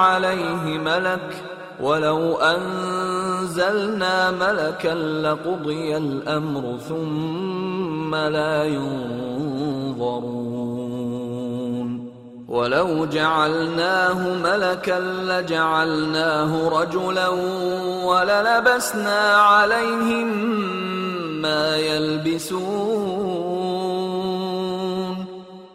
عليه ملك ولو أنزلنا ملكا لقضي الأمر ثم لا ينظرون. ولو جعلناه ملكا لجعلناه رجلا وللبسنا عليهم ما يلبسون.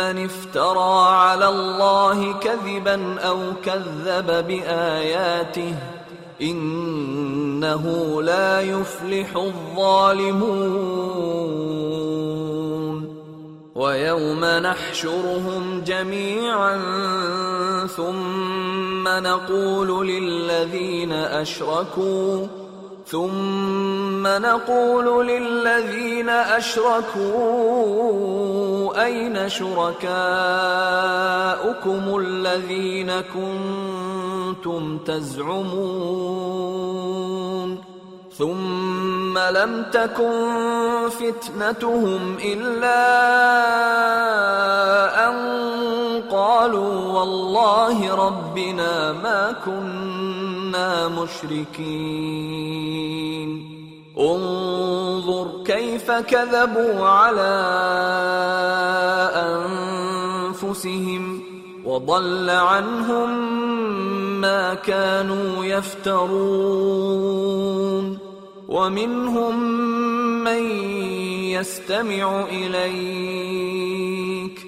افترى على الله كذبا أو كذب بآياته إنه لا يفلح الظالمون ويوم نحشرهم جميعا ثم نقول للذين أشركوا ثم نقول للذين أشركوا أين شركاؤكم الذين كنتم تزعمون؟ ثم لم تكن فتنتهم إلا أن قالوا والله ربنا ما كنا مشركين. انظر كيف كذبوا على أنفسهم وضل عنهم ما كانوا يفترون. ومنهم من يستمع إليك.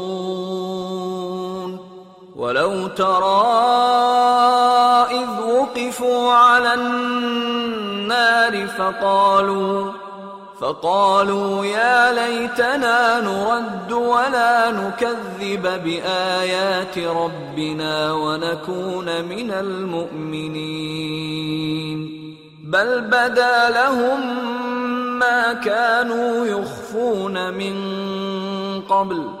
ولو ترى اذ وقفوا على النار فقالوا فقالوا يا ليتنا نرد ولا نكذب بايات ربنا ونكون من المؤمنين. بل بدا لهم ما كانوا يخفون من قبل.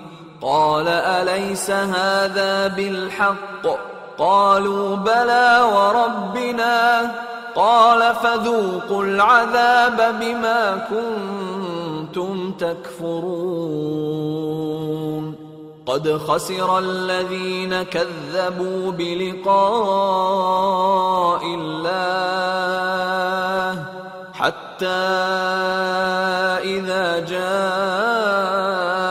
قال أليس هذا بالحق؟ قالوا بلى وربنا. قال فذوقوا العذاب بما كنتم تكفرون. قد خسر الذين كذبوا بلقاء الله حتى إذا جاءتهم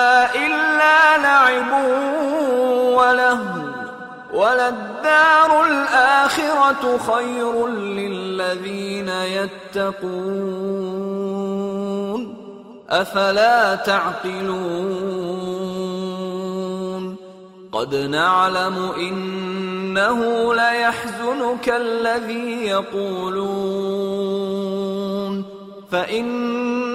لعب ولهو وللدار الآخرة خير للذين يتقون. أفلا تعقلون؟ قد نعلم إنه ليحزنك الذي يقولون.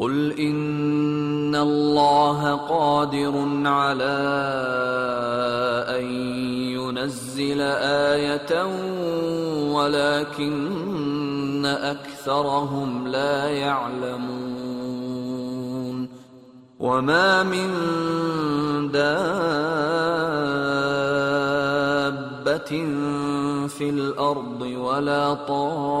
قل ان الله قادر على ان ينزل إيه ولكن اكثرهم لا يعلمون وما من دابه في الأرض ولا طائر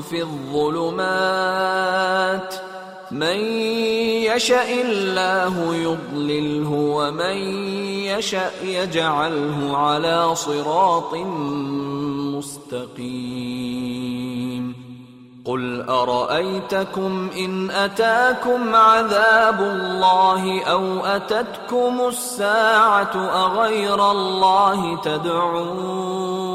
في الظلمات. من يشاء الله يضلله ومن يشاء يجعله على صراط مستقيم. قل أرأيتكم إن أتاكم عذاب الله أو أتتكم الساعة أغير الله تدعون؟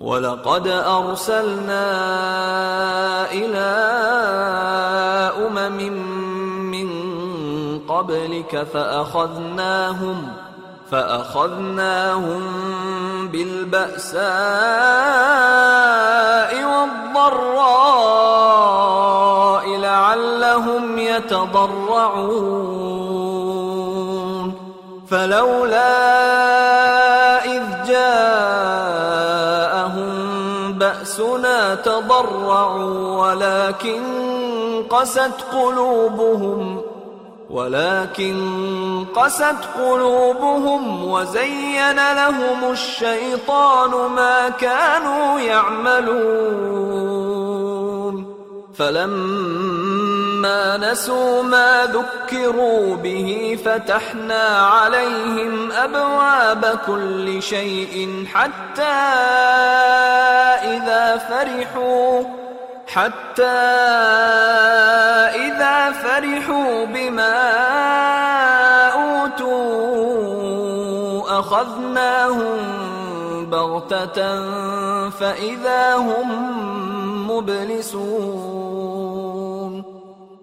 ولقد أرسلنا إلى أمم من قبلك فأخذناهم فأخذناهم بالبأساء والضراء لعلهم يتضرعون. فلولا إذ جاءهم باسنا تضرعوا ولكن قست قلوبهم ولكن قست قلوبهم وزين لهم الشيطان ما كانوا يعملون. فلما نسوا ما ذكروا به فتحنا عليهم ابواب كل شيء حتى اذا فرحوا حتى إذا فرحوا بما أوتوا أخذناهم بغتة فإذا هم مبلسون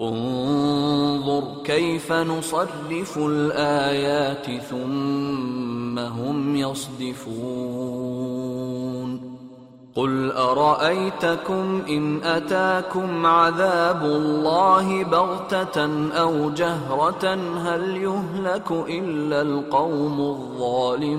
انظر كيف نصرف الآيات ثم هم يصدفون. قل أرأيتكم إن أتاكم عذاب الله بغتة أو جهرة هل يهلك إلا القوم الظالمون؟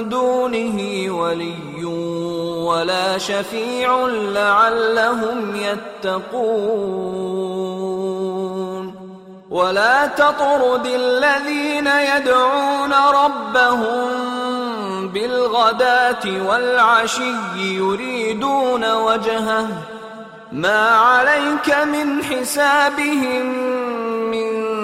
دونه ولي ولا شفيع لعلهم يتقون. ولا تطرد الذين يدعون ربهم بالغداة والعشي يريدون وجهه. ما عليك من حسابهم من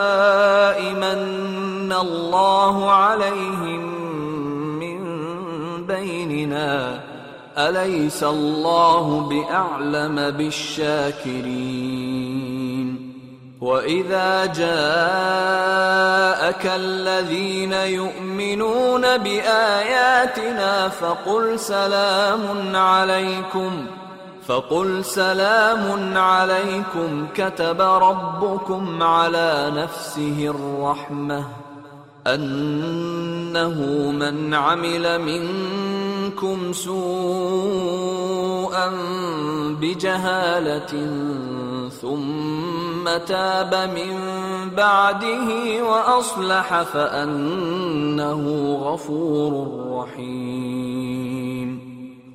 الله عليهم من بيننا. أليس الله بأعلم بالشاكرين؟ وإذا جاءك الذين يؤمنون بآياتنا فقل سلام عليكم. فقل سلام عليكم. كتب ربكم على نفسه الرحمة. أنه من عمل منكم سوءا بجهالة ثم تاب من بعده وأصلح فأنه غفور رحيم.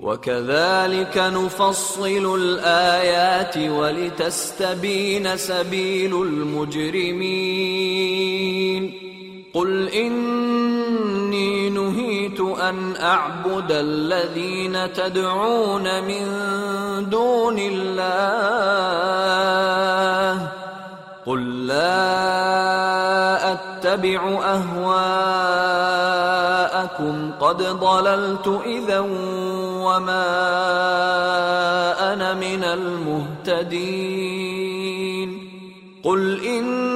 وكذلك نفصل الآيات ولتستبين سبيل المجرمين. قل اني نهيت ان اعبد الذين تدعون من دون الله قل لا اتبع اهواءكم قد ضللت اذا وما أنا من المهتدين قل اني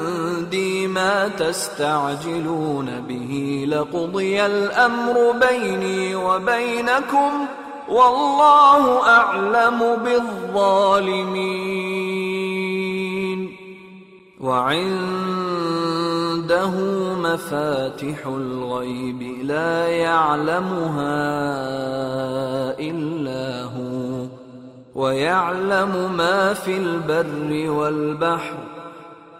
عندي ما تستعجلون به لقضي الأمر بيني وبينكم والله أعلم بالظالمين. وعنده مفاتح الغيب لا يعلمها إلا هو ويعلم ما في البر والبحر.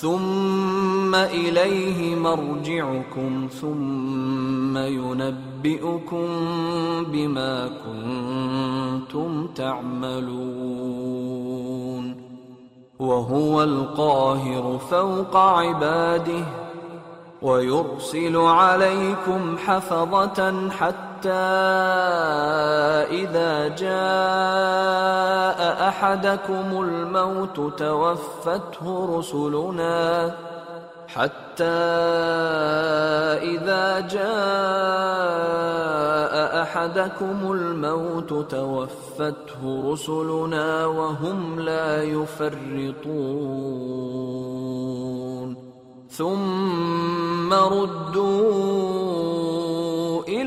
ثم إليه مرجعكم ثم ينبئكم بما كنتم تعملون. وهو القاهر فوق عباده ويرسل عليكم حفظة حتى إذا جاء أحدكم الموت توفته رسلنا. حتى إذا جاء أحدكم الموت توفته رسلنا وهم لا يفرطون. ثم ردوا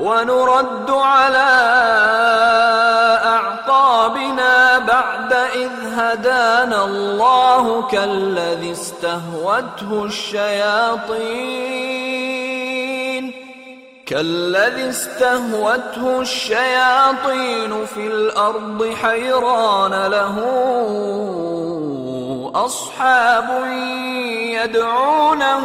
ونرد على أعقابنا بعد إذ هدانا الله كالذي استهوته الشياطين. كالذي استهوته الشياطين في الأرض حيران له أصحاب يدعونه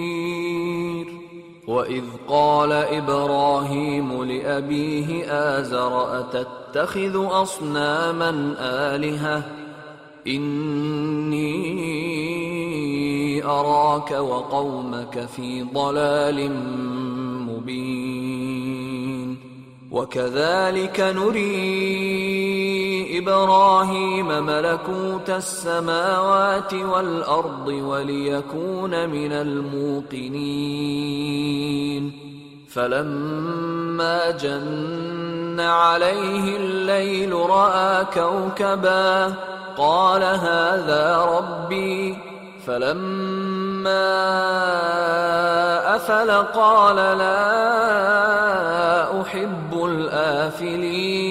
واذ قال إبراهيم لابيه ازر اتتخذ اصناما الهه اني اراك وقومك في ضلال مبين وكذلك نري إبراهيم ملكوت السماوات والأرض وليكون من الموقنين. فلما جن عليه الليل رأى كوكبا قال هذا ربي. فلما أفل قال لا أحب الآفلين.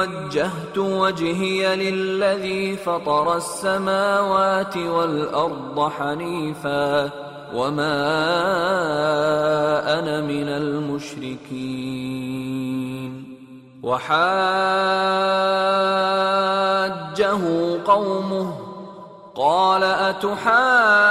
وجهت وجهي للذي فطر السماوات والأرض حنيفا وما أنا من المشركين. وحاجه قومه قال اتحاجوني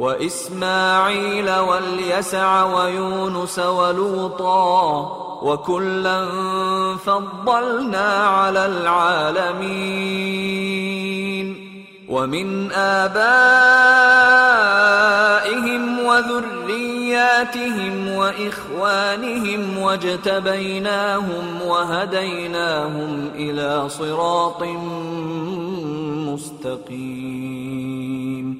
وإسماعيل واليسع ويونس ولوطا وكلا فضلنا على العالمين ومن آبائهم وذرياتهم وإخوانهم واجتبيناهم وهديناهم إلى صراط مستقيم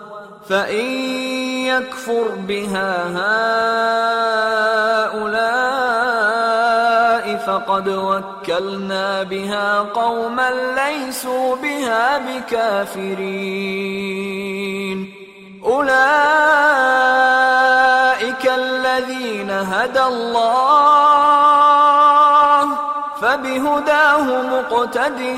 فإن يكفر بها هؤلاء لقد وكلنا بها قوما ليسوا بها بكافرين اولئك الذين هدى الله فبهداه مقتده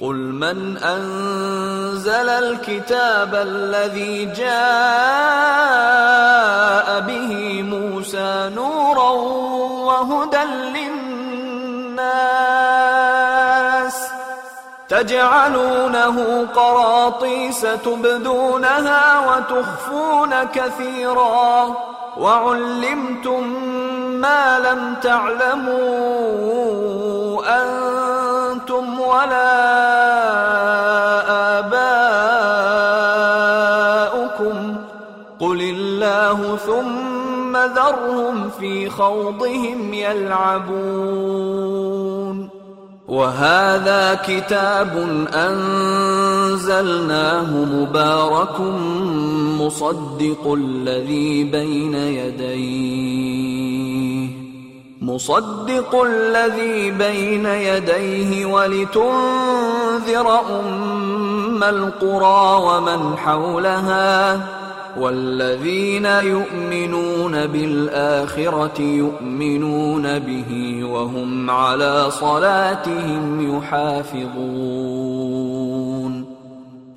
قل من انزل الكتاب الذي جاء به موسى نورا وهدى للناس تجعلونه قراطيس تبدونها وتخفون كثيرا وعلمتم ما لم تعلموا أنتم ولا آباؤكم قل الله ثم ذرهم في خوضهم يلعبون وهذا كتاب أنزلناه مبارك مصدق الذي بين يديه مصدق الذي بين يديه ولتنذر أم القرى ومن حولها والذين يؤمنون بالآخرة يؤمنون به وهم على صلاتهم يحافظون.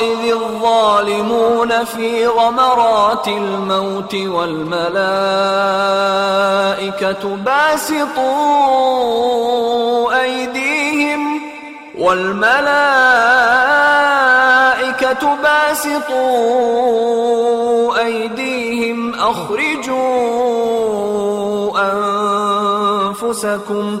إذ الظالمون في غمرات الموت والملائكة باسطوا أيديهم والملائكة باسطوا أيديهم أخرجوا أنفسكم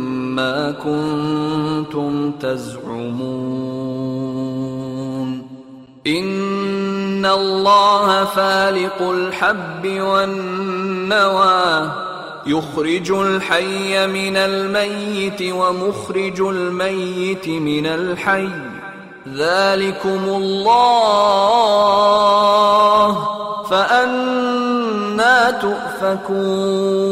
ما كنتم تزعمون ان الله فالق الحب والنوى يخرج الحي من الميت ومخرج الميت من الحي ذلكم الله فأنا تؤفكون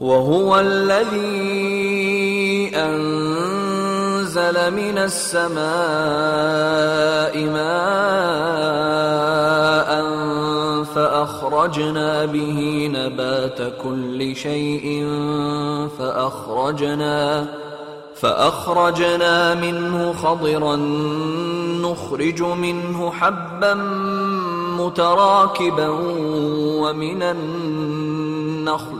وهو الذي أنزل من السماء ماء فأخرجنا به نبات كل شيء فأخرجنا فأخرجنا منه خضرا نخرج منه حبا متراكبا ومن النخل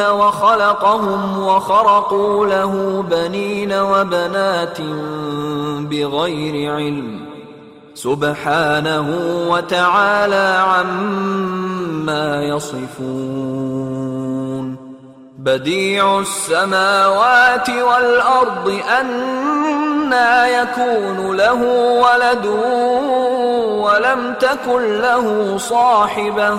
وخلقهم وخرقوا له بنين وبنات بغير علم. سبحانه وتعالى عما يصفون. بديع السماوات والأرض أنا يكون له ولد ولم تكن له صاحبة.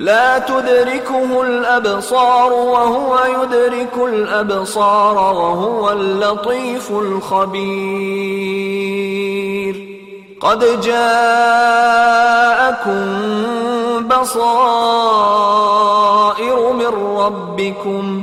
لا تدركه الأبصار وهو يدرك الأبصار وهو اللطيف الخبير. قد جاءكم بصائر من ربكم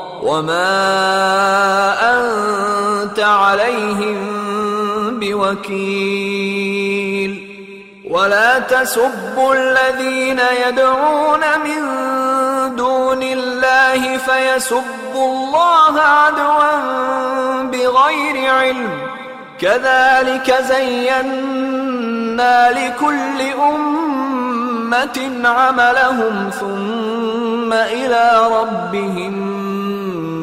وما انت عليهم بوكيل ولا تسبوا الذين يدعون من دون الله فيسبوا الله عدوا بغير علم كذلك زينا لكل أمة عملهم ثم إلى ربهم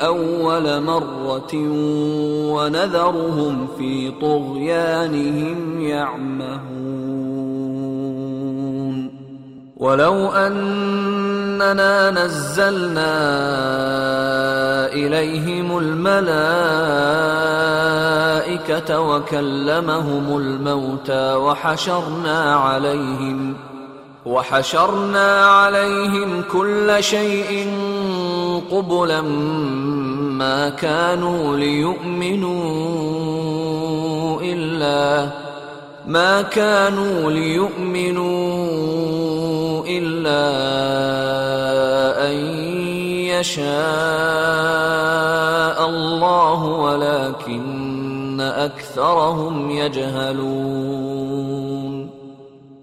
أول مرة ونذرهم في طغيانهم يعمهون. ولو أننا نزلنا إليهم الملائكة وكلمهم الموتى وحشرنا عليهم وحشرنا عليهم كل شيء قبلا ما كانوا ليؤمنوا إلا ما كانوا ليؤمنوا إلا أن يشاء الله ولكن أكثرهم يجهلون.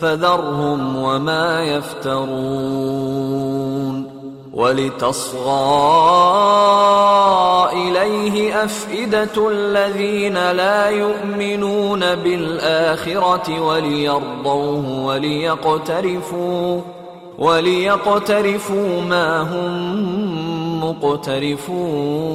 فذرهم وما يفترون ولتصغى إليه أفئدة الذين لا يؤمنون بالآخرة وليرضوه وليقترفوا وليقترفوا ما هم مقترفون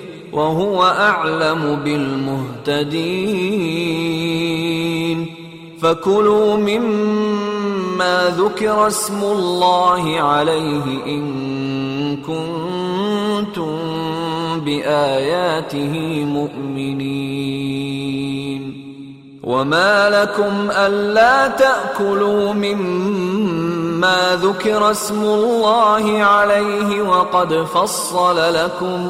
وهو أعلم بالمهتدين. فكلوا مما ذكر اسم الله عليه إن كنتم بآياته مؤمنين. وما لكم ألا تأكلوا مما ذكر اسم الله عليه وقد فصل لكم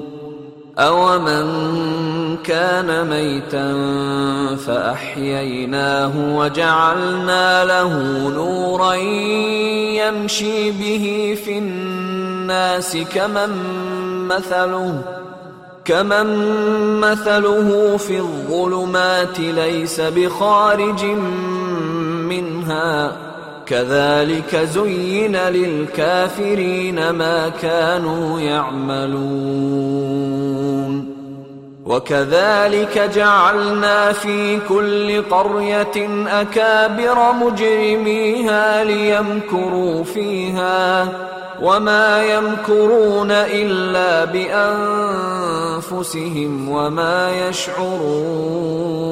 اومن كان ميتا فاحييناه وجعلنا له نورا يمشي به في الناس كمن مثله كمن مثله في الظلمات ليس بخارج منها كذلك زين للكافرين ما كانوا يعملون. وكذلك جعلنا في كل قرية أكابر مجرميها ليمكروا فيها وما يمكرون إلا بأنفسهم وما يشعرون.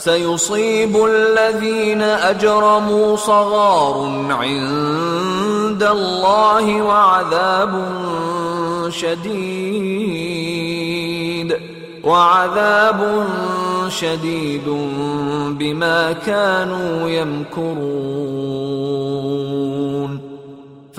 سيصيب الذين أجرموا صغار عند الله وعذاب شديد وعذاب شديد بما كانوا يمكرون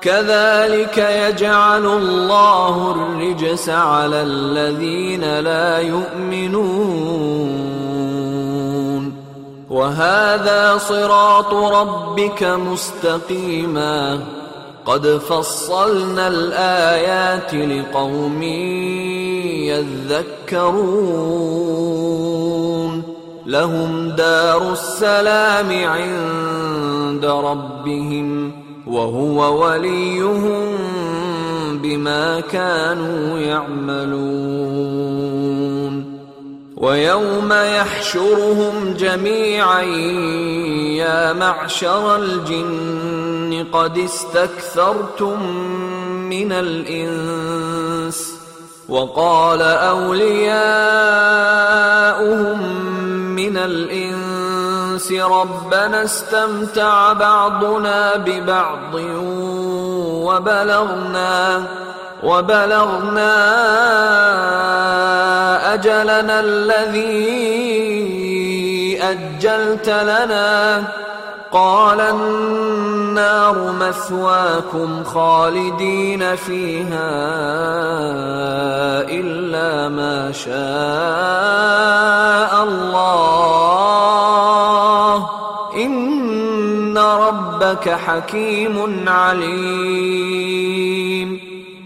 كذلك يجعل الله الرجس على الذين لا يؤمنون. وهذا صراط ربك مستقيما. قد فصلنا الآيات لقوم يذكرون. لهم دار السلام عند ربهم. وهو وليهم بما كانوا يعملون. ويوم يحشرهم جميعا يا معشر الجن قد استكثرتم من الإنس. وقال أولياؤهم من الإنس ربنا استمتع بعضنا ببعض وبلغنا وبلغنا أجلنا الذي أجلت لنا قال النار مثواكم خالدين فيها إلا ما شاء الله. إن ربك حكيم عليم.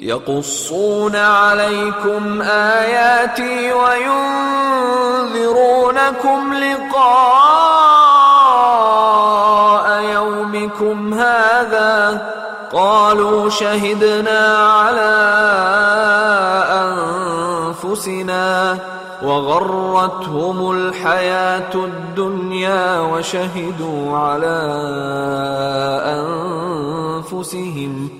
يقصون عليكم آياتي وينذرونكم لقاء يومكم هذا قالوا شهدنا على أنفسنا وغرتهم الحياة الدنيا وشهدوا على أنفسهم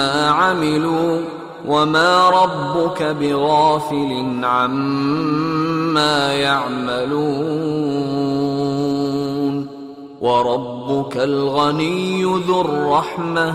مما عملوا وما ربك بغافل عما يعملون. وربك الغني ذو الرحمه.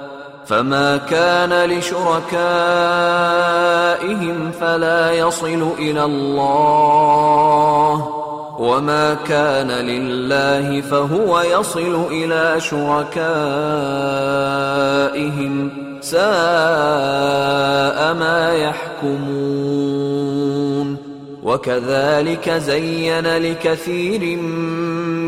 فما كان لشركائهم فلا يصل إلى الله وما كان لله فهو يصل إلى شركائهم ساء ما يحكمون وكذلك زين لكثير من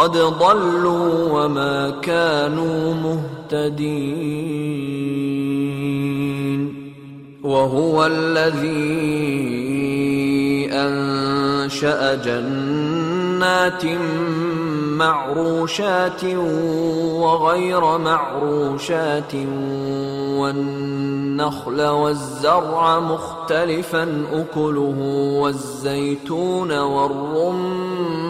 قد ضلوا وما كانوا مهتدين وهو الذي انشا جنات معروشات وغير معروشات والنخل والزرع مختلفا اكله والزيتون والرمان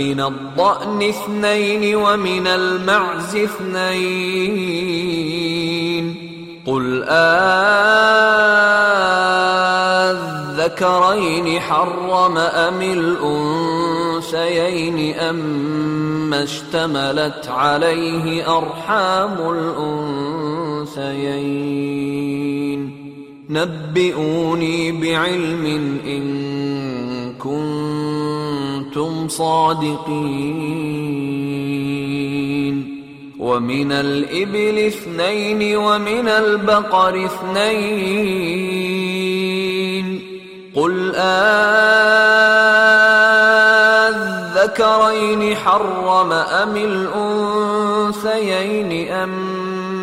من الضأن اثنين ومن المعز اثنين. قل آذكرين حرم أم الأنثيين أما اشتملت عليه أرحام الأنثيين. نبئوني بعلم إن كنتم صادقين. ومن الإبل اثنين ومن البقر اثنين. قل آذكرين حرم أم الأنثيين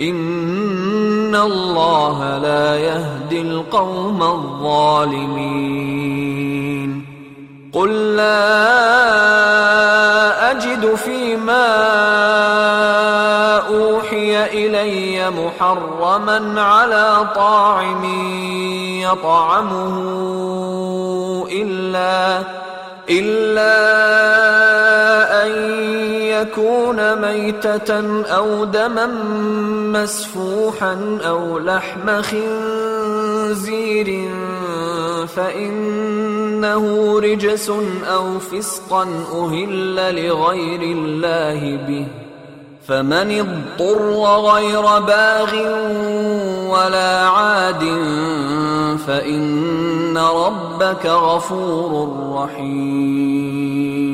إن الله لا يهدي القوم الظالمين. قل لا أجد فيما أوحي إلي محرما على طاعم يطعمه إلا إلا أن يكون ميتة أو دما مسفوحا أو لحم خنزير فإنه رجس أو فسقا أهل لغير الله به. فمن اضطر غير باغ ولا عاد فإن ربك غفور رحيم.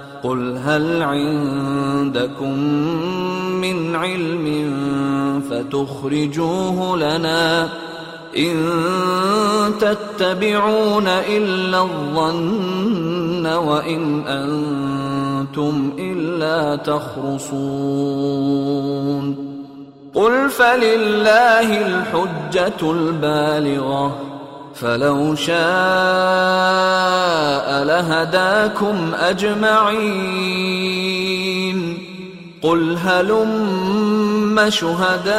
قل هل عندكم من علم فتخرجوه لنا إن تتبعون إلا الظن وإن أنتم إلا تخرصون قل فلله الحجة البالغة فلو شاء لهداكم أجمعين. قل هلم شهداءكم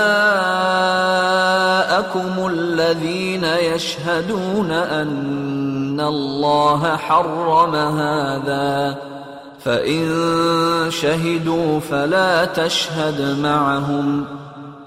الذين يشهدون أن الله حرم هذا. فإن شهدوا فلا تشهد معهم.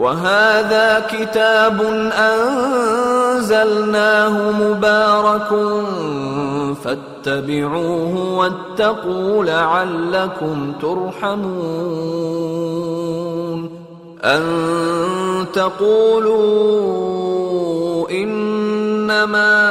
وهذا كتاب أنزلناه مبارك فاتبعوه واتقوا لعلكم ترحمون أن تقولوا إنما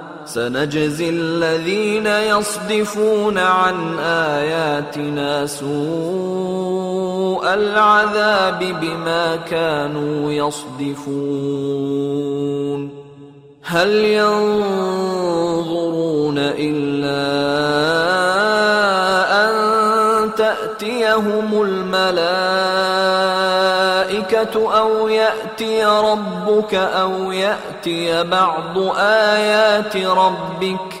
سنجزي الذين يصدفون عن آياتنا سوء العذاب بما كانوا يصدفون. هل ينظرون إلا تأتيهم الملائكة أو يأتي ربك أو يأتي بعض آيات ربك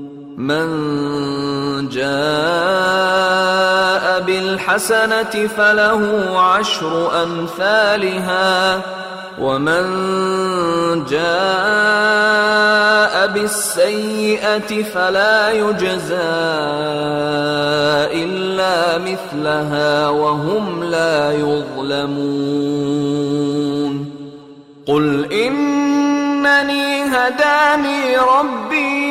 من جاء بالحسنة فله عشر أمثالها ومن جاء بالسيئة فلا يجزى إلا مثلها وهم لا يظلمون. قل إنني هداني ربي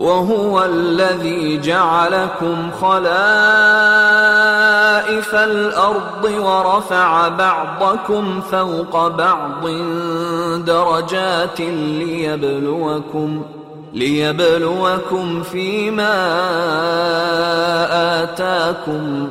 وهو الذي جعلكم خلائف الأرض ورفع بعضكم فوق بعض درجات ليبلوكم ليبلوكم فيما آتاكم